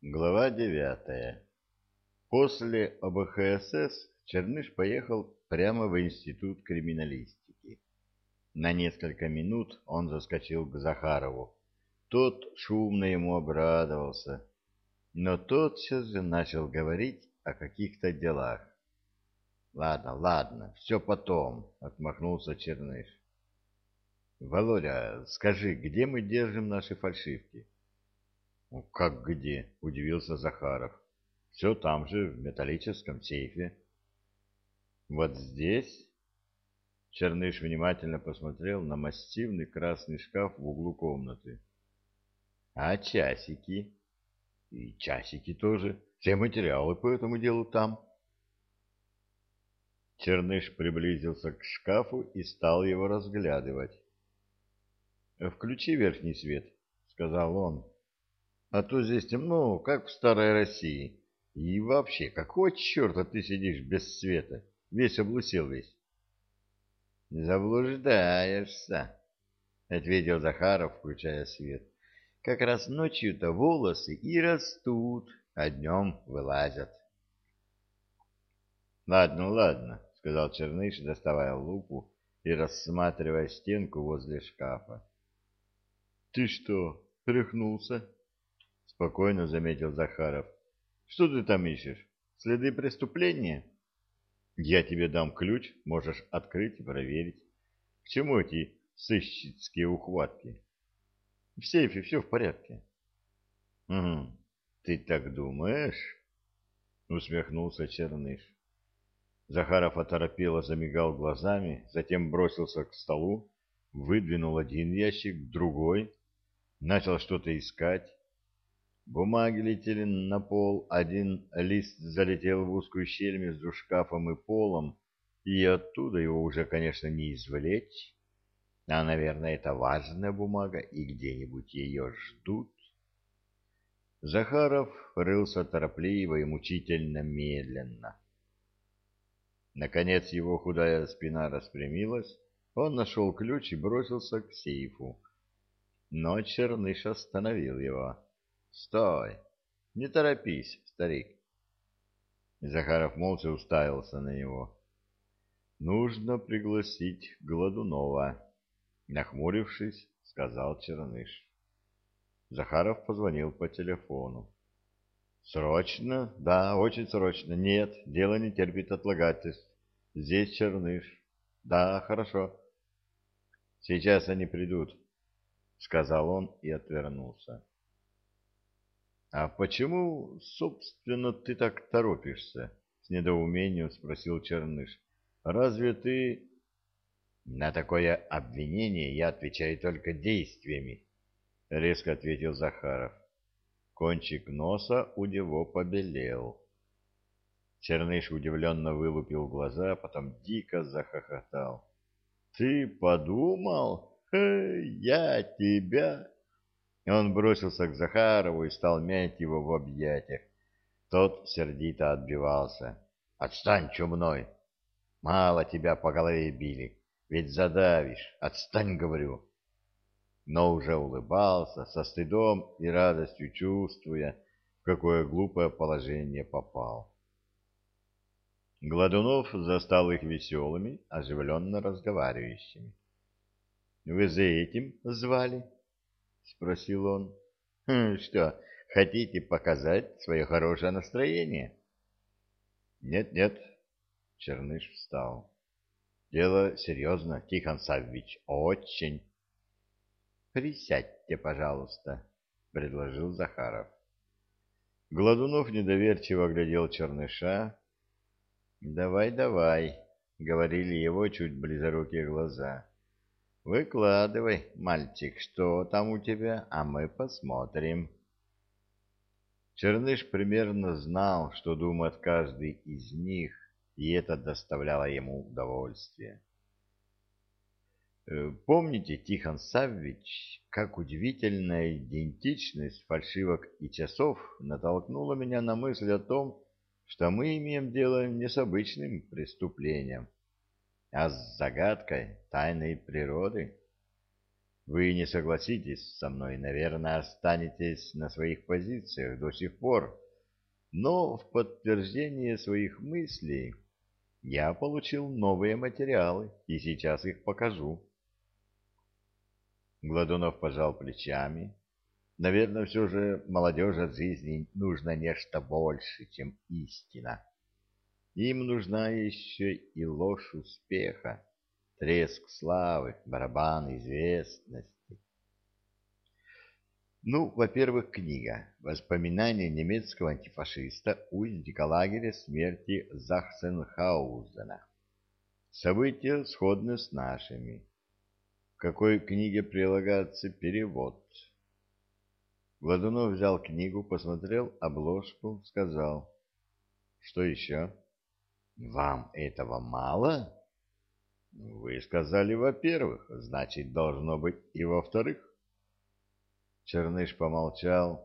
Глава девятая. После ОБХСС Черныш поехал прямо в Институт криминалистики. На несколько минут он заскочил к Захарову. Тот шумно ему обрадовался, но тотчас же начал говорить о каких-то делах. — Ладно, ладно, все потом, — отмахнулся Черныш. — Володя, скажи, где мы держим наши фальшивки? — как где? — удивился Захаров. — Все там же, в металлическом сейфе. — Вот здесь? Черныш внимательно посмотрел на массивный красный шкаф в углу комнаты. — А часики? — И часики тоже. Все материалы по этому делу там. Черныш приблизился к шкафу и стал его разглядывать. — Включи верхний свет, — сказал он. А то здесь темно, как в старой России. И вообще, какого черта ты сидишь без света? Весь облысел весь. — Заблуждаешься, — ответил Захаров, включая свет. — Как раз ночью-то волосы и растут, а днем вылазят. — Ладно, ладно, — сказал Черныш, доставая лупу и рассматривая стенку возле шкафа. — Ты что, тряхнулся? Спокойно заметил Захаров. Что ты там ищешь? Следы преступления? Я тебе дам ключ, можешь открыть и проверить. К чему эти сыщицкие ухватки? В сейфе все в порядке. Угу. Ты так думаешь? Усмехнулся Черныш. Захаров оторопело замигал глазами, затем бросился к столу, выдвинул один ящик, другой, начал что-то искать. Бумаги летели на пол, один лист залетел в узкую щель между шкафом и полом, и оттуда его уже, конечно, не извлечь. А, наверное, это важная бумага, и где-нибудь ее ждут. Захаров рылся торопливо и мучительно медленно. Наконец его худая спина распрямилась, он нашел ключ и бросился к сейфу. Но Черныш остановил его. Стой! Не торопись, старик. Захаров молча уставился на него. Нужно пригласить Гладунова, нахмурившись, сказал Черныш. Захаров позвонил по телефону. Срочно? Да, очень срочно. Нет, дело не терпит отлагательств. Здесь Черныш. Да, хорошо. Сейчас они придут, сказал он и отвернулся. — А почему, собственно, ты так торопишься? — с недоумением спросил Черныш. — Разве ты... — На такое обвинение я отвечаю только действиями, — резко ответил Захаров. Кончик носа у него побелел. Черныш удивленно вылупил глаза, а потом дико захохотал. — Ты подумал? Я тебя... Он бросился к Захарову и стал мять его в объятиях. Тот сердито отбивался. «Отстань, чумной! Мало тебя по голове били, ведь задавишь. Отстань, говорю!» Но уже улыбался, со стыдом и радостью чувствуя, в какое глупое положение попал. Гладунов застал их веселыми, оживленно разговаривающими. «Вы за этим звали?» — спросил он. «Хм, «Что, хотите показать свое хорошее настроение?» «Нет-нет», — Черныш встал. «Дело серьезно, Тихон Саввич, очень». «Присядьте, пожалуйста», — предложил Захаров. Гладунов недоверчиво глядел Черныша. «Давай, давай», — говорили его чуть близорукие глаза. Выкладывай, мальчик, что там у тебя, а мы посмотрим. Черныш примерно знал, что думает каждый из них, и это доставляло ему удовольствие. Э, помните, Тихон Саввич, как удивительная идентичность фальшивок и часов натолкнула меня на мысль о том, что мы имеем дело не с обычным преступлением, а с загадкой тайной природы. вы не согласитесь со мной, наверное, останетесь на своих позициях до сих пор, но в подтверждение своих мыслей я получил новые материалы и сейчас их покажу. Гладунов пожал плечами. Наверное, все же молодежи от жизни нужно нечто больше, чем истина. Им нужна еще и ложь успеха, треск славы, барабан известности. Ну, во-первых, книга «Воспоминания немецкого антифашиста узника лагеря смерти Захсенхаузена». События сходны с нашими. В какой книге прилагается перевод? Гладунов взял книгу, посмотрел обложку, сказал. Что еще? Вам этого мало? Вы сказали, во-первых, значит, должно быть и во-вторых. Черныш помолчал.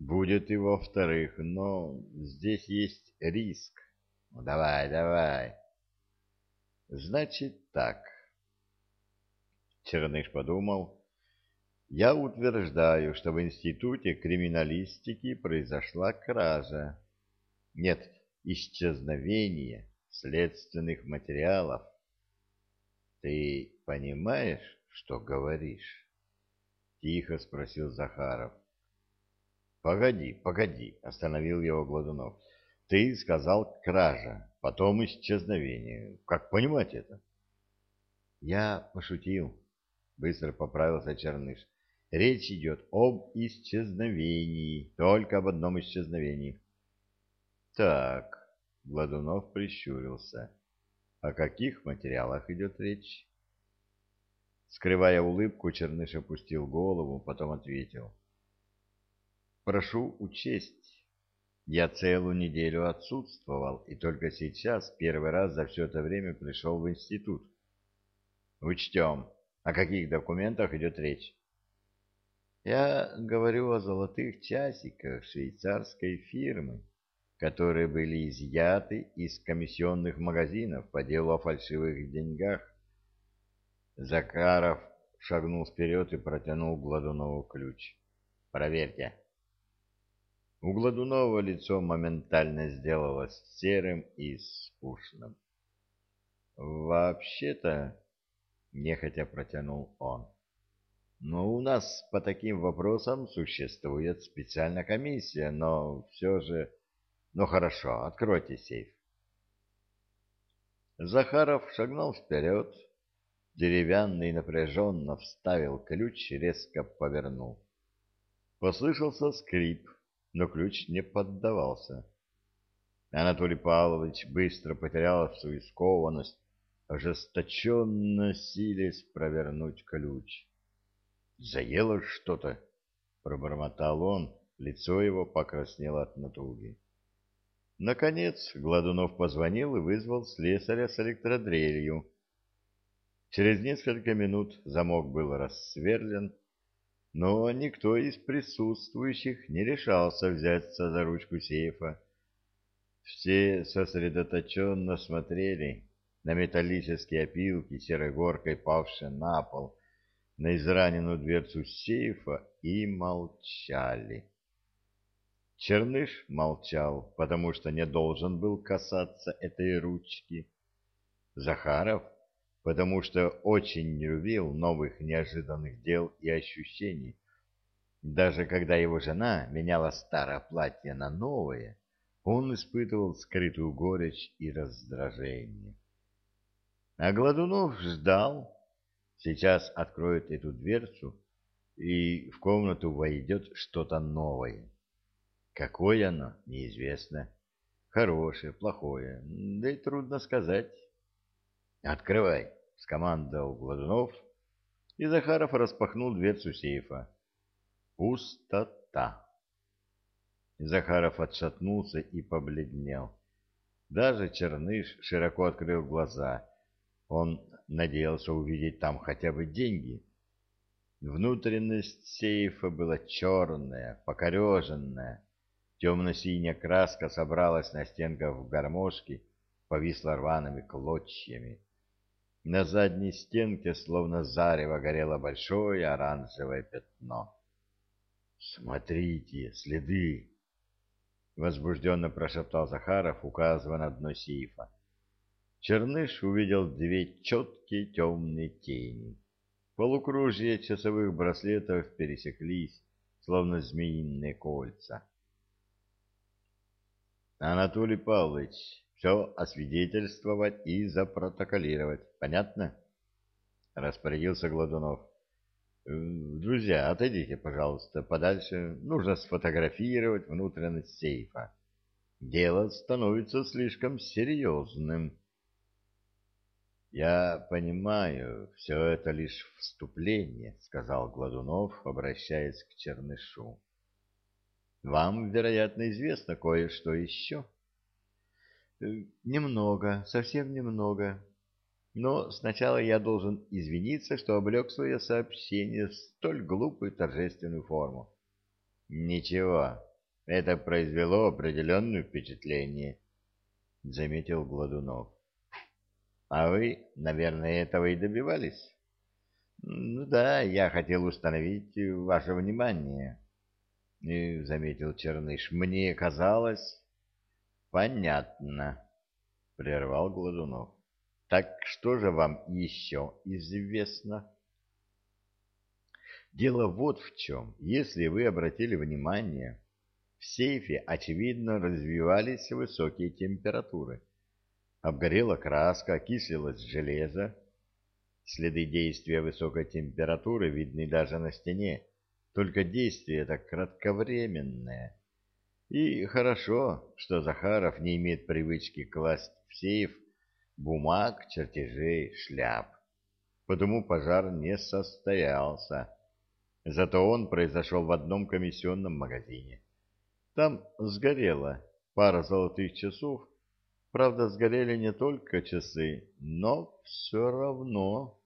Будет и во-вторых, но здесь есть риск. Ну, давай, давай. Значит так. Черныш подумал. Я утверждаю, что в Институте криминалистики произошла кража. Нет, исчезновение следственных материалов. Ты понимаешь, что говоришь? Тихо спросил Захаров. Погоди, погоди, остановил его Гладунов. Ты сказал кража, потом исчезновение. Как понимать это? Я пошутил, быстро поправился Черныш. Речь идет об исчезновении, только об одном исчезновении. Так, Гладунов прищурился. О каких материалах идет речь? Скрывая улыбку, Черныш опустил голову, потом ответил. Прошу учесть, я целую неделю отсутствовал, и только сейчас, первый раз за все это время, пришел в институт. Учтем. О каких документах идет речь? Я говорю о золотых часиках швейцарской фирмы, которые были изъяты из комиссионных магазинов по делу о фальшивых деньгах. Закаров шагнул вперед и протянул Гладунову ключ. «Проверьте». У Гладунова лицо моментально сделалось серым и скучным. «Вообще-то...» — нехотя протянул он. «Но у нас по таким вопросам существует специальная комиссия, но все же...» Ну хорошо, откройте сейф. Захаров шагнул вперед, деревянный напряженно вставил ключ, резко повернул. Послышался скрип, но ключ не поддавался. Анатолий Павлович быстро потерял свою скованность, ожесточенно силясь провернуть ключ. «Заело что-то», — пробормотал он, лицо его покраснело от натуги. Наконец Гладунов позвонил и вызвал слесаря с электродрелью. Через несколько минут замок был рассверлен, но никто из присутствующих не решался взяться за ручку сейфа. Все сосредоточенно смотрели на металлические опилки серой горкой, павшие на пол, на израненную дверцу сейфа и молчали. Черныш молчал, потому что не должен был касаться этой ручки. Захаров, потому что очень не любил новых неожиданных дел и ощущений. Даже когда его жена меняла старое платье на новое, он испытывал скрытую горечь и раздражение. А Гладунов ждал. Сейчас откроет эту дверцу, и в комнату войдет что-то новое. Какое оно, неизвестно. Хорошее, плохое, да и трудно сказать. «Открывай!» — скомандовал Гладунов, и Захаров распахнул дверцу сейфа. Пустота. Захаров отшатнулся и побледнел. Даже Черныш широко открыл глаза. Он надеялся увидеть там хотя бы деньги. Внутренность сейфа была черная, покореженная, Темно-синяя краска собралась на стенках в гармошке, повисла рваными клочьями. На задней стенке, словно зарево, горело большое оранжевое пятно. «Смотрите, следы!» — возбужденно прошептал Захаров, указывая на дно сейфа. Черныш увидел две четкие темные тени. Полукружья часовых браслетов пересеклись, словно змеиные кольца. Анатолий Павлович, все освидетельствовать и запротоколировать. Понятно? Распорядился Гладунов. Э, друзья, отойдите, пожалуйста, подальше. Нужно сфотографировать внутренность сейфа. Дело становится слишком серьезным. «Я понимаю, все это лишь вступление», — сказал Гладунов, обращаясь к Чернышу. «Вам, вероятно, известно кое-что еще?» «Э, «Немного, совсем немного. Но сначала я должен извиниться, что облег свое сообщение в столь глупую торжественную форму». «Ничего, это произвело определенное впечатление», — заметил Гладунов. А вы, наверное, этого и добивались? Ну да, я хотел установить ваше внимание. И заметил Черныш. Мне казалось... Понятно, прервал Гладунов. Так что же вам еще известно? Дело вот в чем. Если вы обратили внимание, в сейфе, очевидно, развивались высокие температуры. Обгорела краска, окислилось железо. Следы действия высокой температуры видны даже на стене, только действие это кратковременное. И хорошо, что Захаров не имеет привычки класть в сейф бумаг, чертежей, шляп. Потому пожар не состоялся. Зато он произошел в одном комиссионном магазине. Там сгорела пара золотых часов Правда, сгорели не только часы, но все равно